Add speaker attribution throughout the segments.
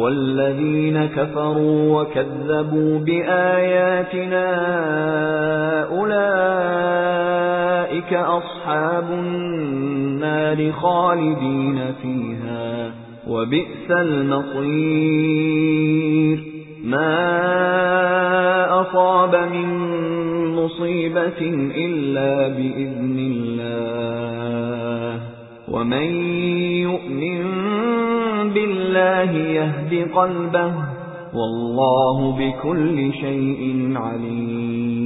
Speaker 1: وَالَّذِينَ كَفَرُوا وَكَذَّبُوا بِآيَاتِنَا أُولَئِكَ أَصْحَابُ النَّارِ خَالِدِينَ فِيهَا وَبِئْسَ الْمَصِيرُ. مَا أَصَابَ مِن مُّصِيبَةٍ إِلَّا بِإِذْنِ اللَّهِ. وَمَن يُؤْمِن بِاللَّهِ يَهْدِ قَلْبَهُ وَاللَّهُ بِكُلِّ شَيْءٍ عَلِيمٌ.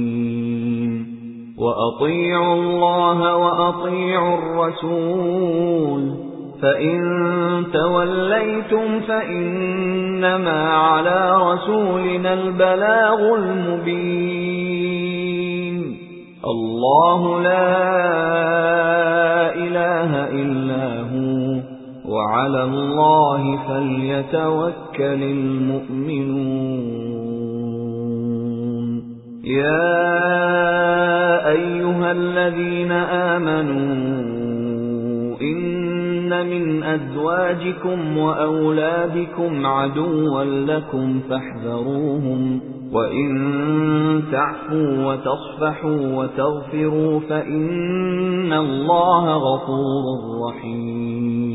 Speaker 1: وَأَطِيعُوا اللَّهَ وَأَطِيعُوا الرَّسُولَ فَإِن تَوَلَّيْتُمْ فَإِنَّمَا عَلَى رَسُولِنَا الْبَلَاغُ الْمُبِينُ. اللَّهُ لَا وَعَلَى اللَّهِ فَلْيَتَوَكَّلِ الْمُؤْمِنُونَ. يَا أَيُّهَا الَّذِينَ آمَنُوا إِنَّ مِنْ أَزْوَاجِكُمْ وَأَوْلَادِكُمْ عَدُوًّا لَكُمْ فَاحْذَرُوهُمْ وَإِن تَعْفُوا وَتَصْفَحُوا وَتَغْفِرُوا فَإِنَّ اللَّهَ غَفُورٌ رَّحِيمٌ.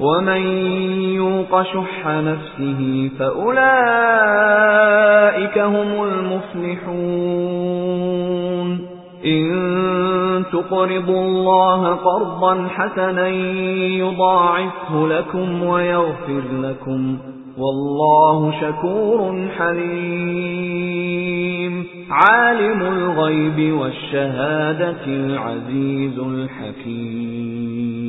Speaker 1: وَمَن يُوقَ شُحَّ نَفْسِهِ فَأُولَئِكَ هُمُ الْمُفْلِحُونَ إِن تُقْرِضُوا اللَّهَ قَرْضًا حَسَنًا يُضَاعِفْهُ لَكُمْ وَيَغْفِرْ لَكُمْ وَاللَّهُ شَكُورٌ حَلِيمٌ عَالِمُ الْغَيْبِ وَالشَّهَادَةِ الْعَزِيزُ الْحَكِيمُ